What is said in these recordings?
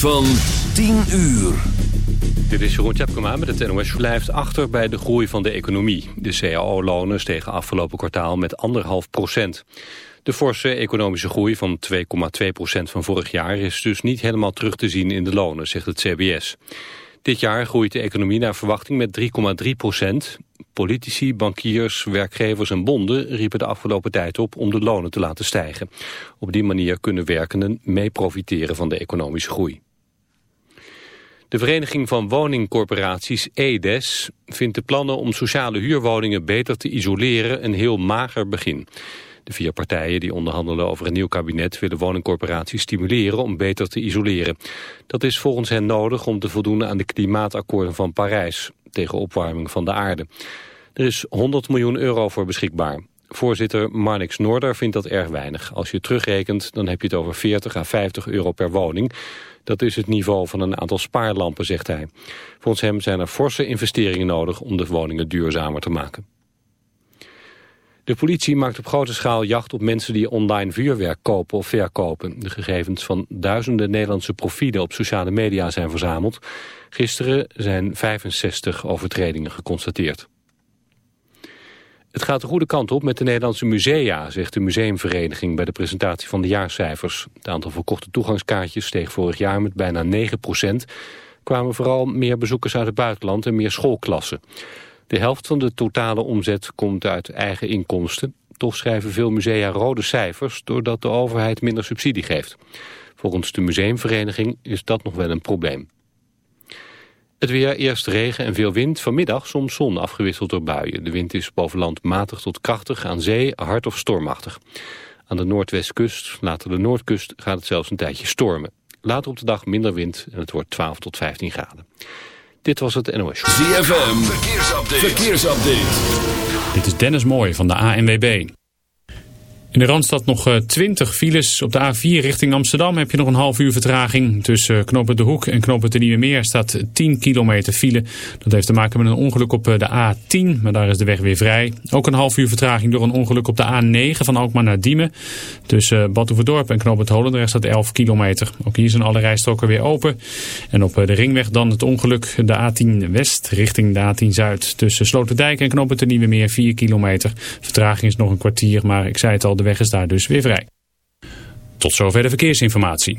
Van 10 uur. Dit is Jeroen Tjepkema met het NOS blijft achter bij de groei van de economie. De CAO-lonen stegen afgelopen kwartaal met 1,5 procent. De forse economische groei van 2,2 procent van vorig jaar... is dus niet helemaal terug te zien in de lonen, zegt het CBS. Dit jaar groeit de economie naar verwachting met 3,3 procent. Politici, bankiers, werkgevers en bonden riepen de afgelopen tijd op om de lonen te laten stijgen. Op die manier kunnen werkenden mee profiteren van de economische groei. De Vereniging van Woningcorporaties, EDES, vindt de plannen om sociale huurwoningen beter te isoleren een heel mager begin. De vier partijen die onderhandelen over een nieuw kabinet willen woningcorporaties stimuleren om beter te isoleren. Dat is volgens hen nodig om te voldoen aan de klimaatakkoorden van Parijs tegen opwarming van de aarde. Er is 100 miljoen euro voor beschikbaar. Voorzitter Marnix Noorder vindt dat erg weinig. Als je terugrekent, dan heb je het over 40 à 50 euro per woning. Dat is het niveau van een aantal spaarlampen, zegt hij. Volgens hem zijn er forse investeringen nodig om de woningen duurzamer te maken. De politie maakt op grote schaal jacht op mensen die online vuurwerk kopen of verkopen. De gegevens van duizenden Nederlandse profielen op sociale media zijn verzameld. Gisteren zijn 65 overtredingen geconstateerd. Het gaat de goede kant op met de Nederlandse musea, zegt de museumvereniging bij de presentatie van de jaarcijfers. Het aantal verkochte toegangskaartjes steeg vorig jaar met bijna 9 procent. kwamen vooral meer bezoekers uit het buitenland en meer schoolklassen. De helft van de totale omzet komt uit eigen inkomsten. Toch schrijven veel musea rode cijfers doordat de overheid minder subsidie geeft. Volgens de museumvereniging is dat nog wel een probleem. Het weer, eerst regen en veel wind. Vanmiddag soms zon afgewisseld door buien. De wind is boven land matig tot krachtig, aan zee hard of stormachtig. Aan de noordwestkust, later de noordkust, gaat het zelfs een tijdje stormen. Later op de dag minder wind en het wordt 12 tot 15 graden. Dit was het NOS. ZFM, verkeersupdate. verkeersupdate. Dit is Dennis Mooij van de ANWB. In de Randstad nog 20 eh, files. Op de A4 richting Amsterdam heb je nog een half uur vertraging. Tussen Knoppen de Hoek en Knoppen de Nieuwe Meer staat 10 kilometer file. Dat heeft te maken met een ongeluk op eh, de A10, maar daar is de weg weer vrij. Ook een half uur vertraging door een ongeluk op de A9 van Alkmaar naar Diemen. Tussen Badhoevedorp en Knoppen Holendrecht staat 11 kilometer. Ook hier zijn alle rijstroken weer open. En op eh, de ringweg dan het ongeluk de A10 West richting de A10 Zuid. Tussen Sloterdijk en Knoppen de Nieuwe Meer 4 kilometer. Vertraging is nog een kwartier, maar ik zei het al, de weg is daar dus weer vrij. Tot zover de verkeersinformatie.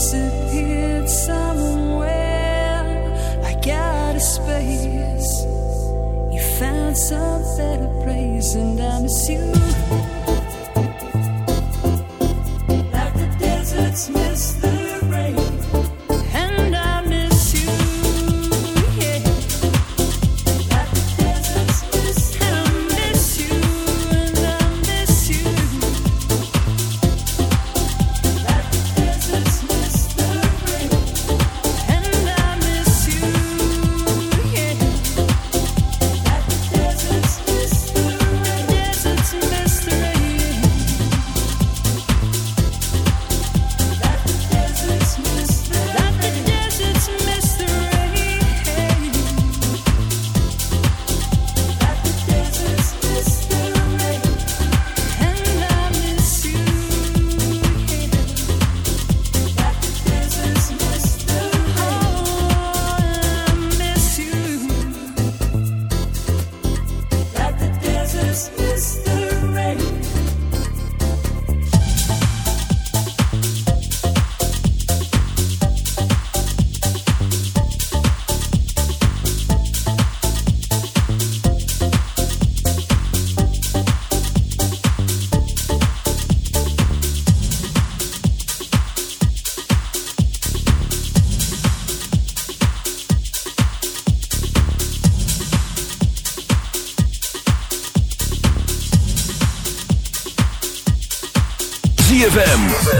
disappeared somewhere I got a space. You found some better place, and I miss you.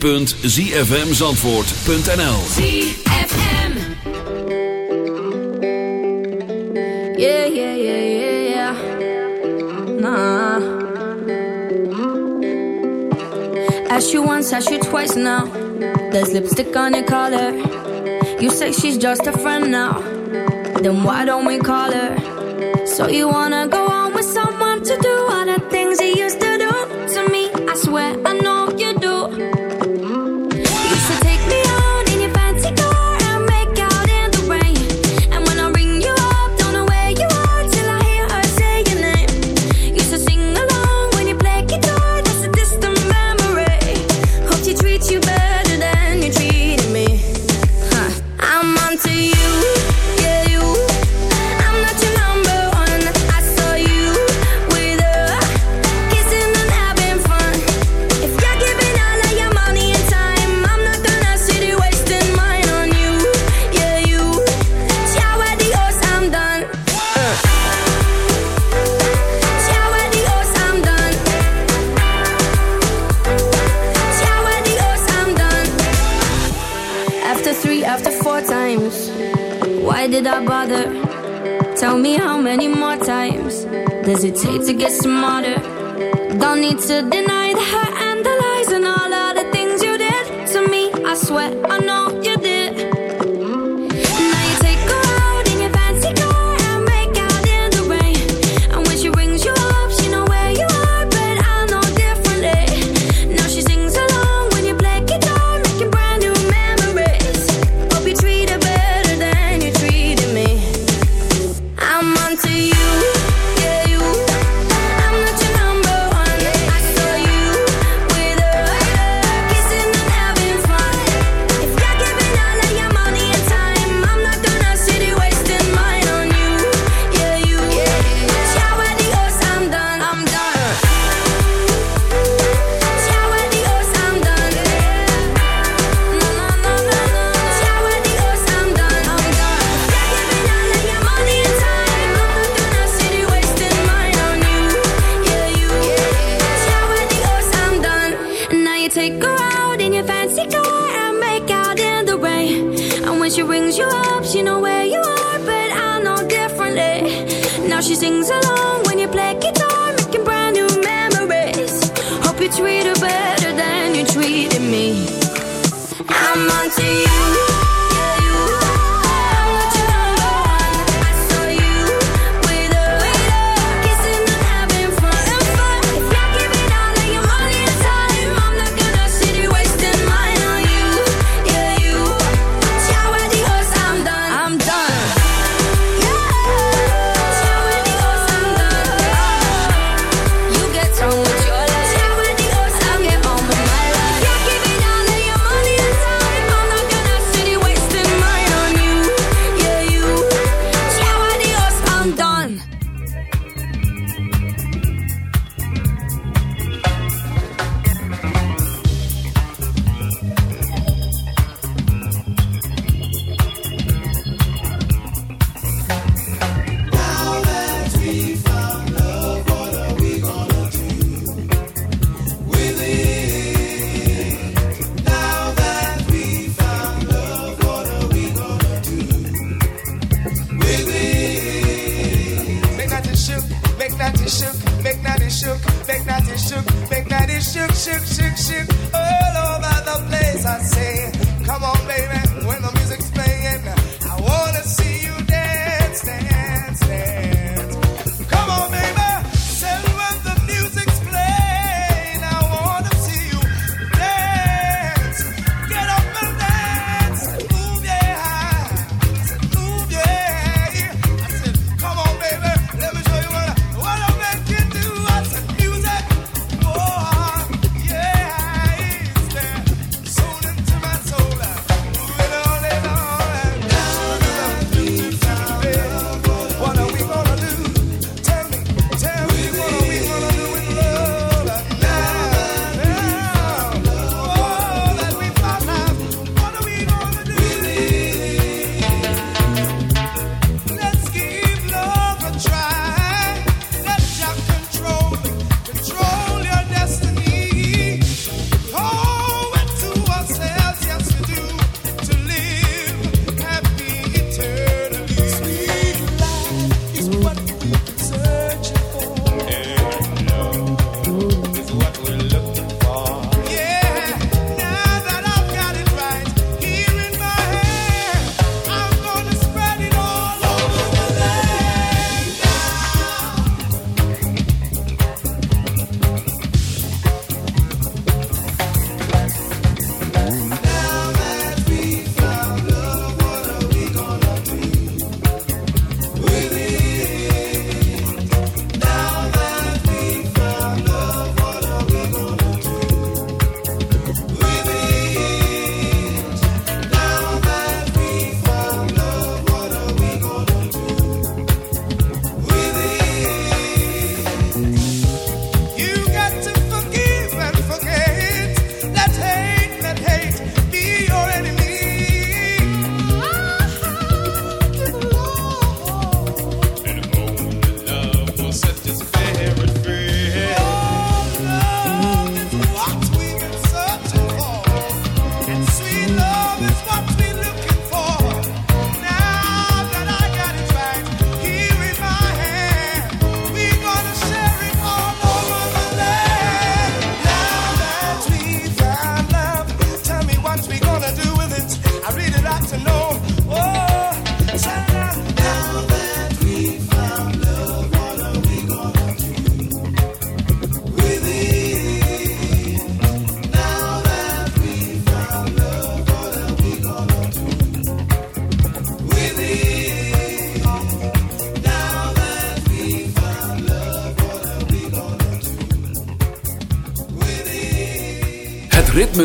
www.zfmzandvoort.nl ZFM. Yeah, yeah, yeah, you once, asked you twice now. There's lipstick on your collar. You say she's just a friend now. Then why don't we call her? So you wanna go on?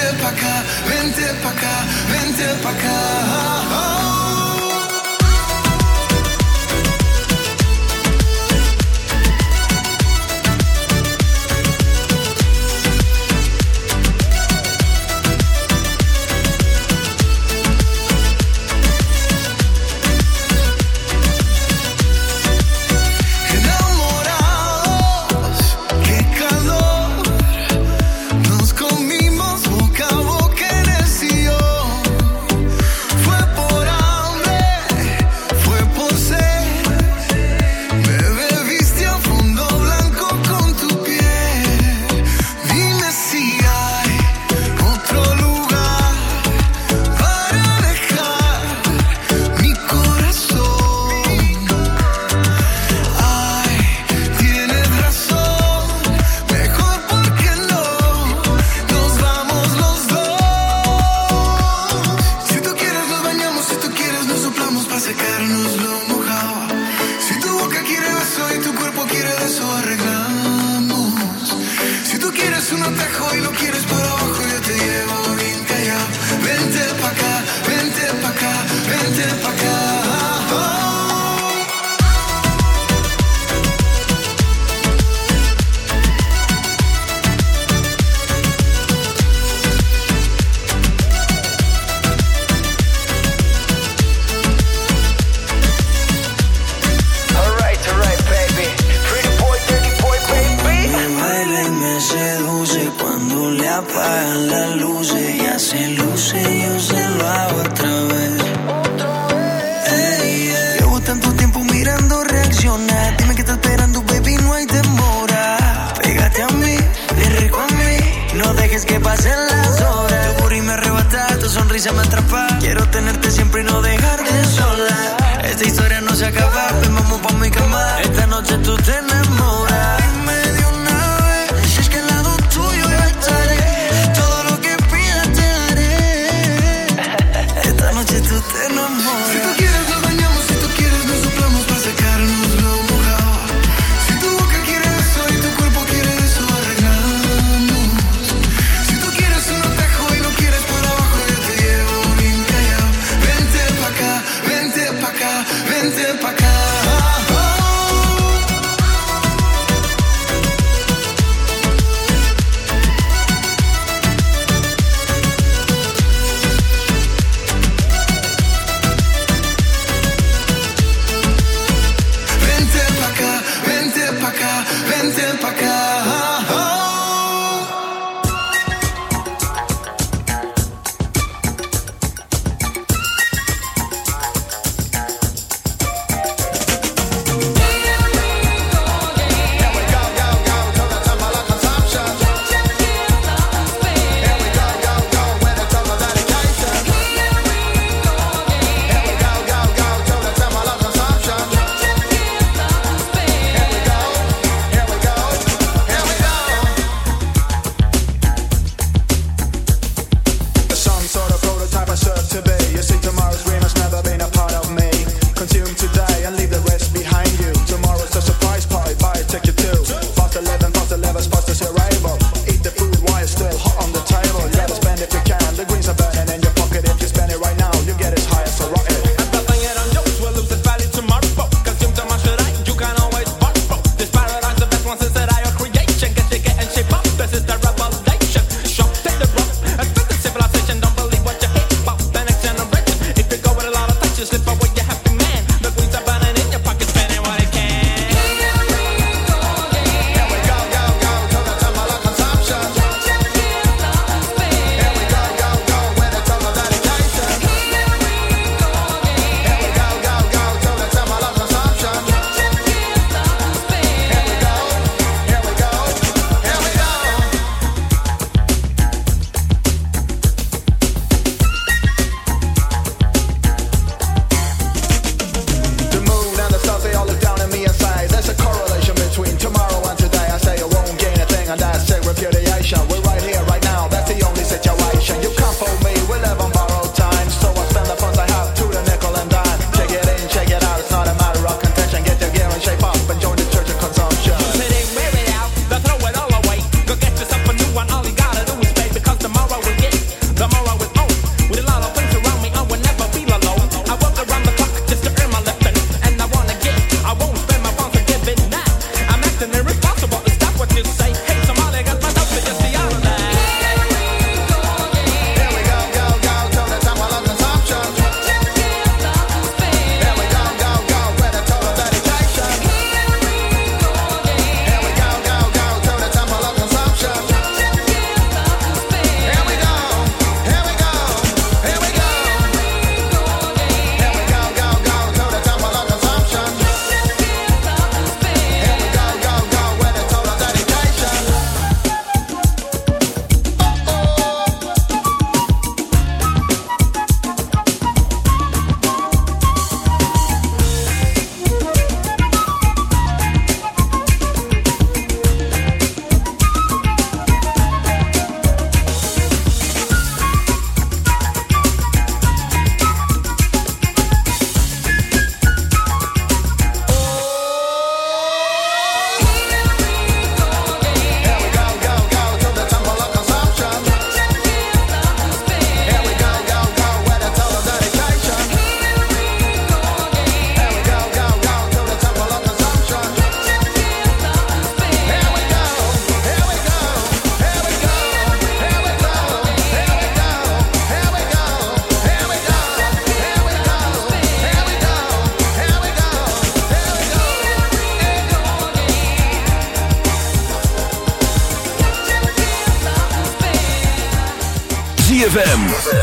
Вente пока, венте пока, венте пока. que pasen las horas. Tu y me arrebata, tu sonrisa me atrapa. Quiero tenerte siempre y no dejar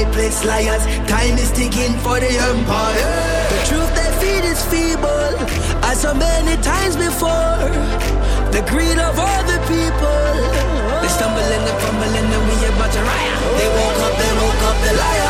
lifeless liars. Time is ticking for the empire. The truth they feed is feeble, as so many times before. The greed of all the people. They stumble and they fumble and then we about to riot. They woke up, they woke up, the liar.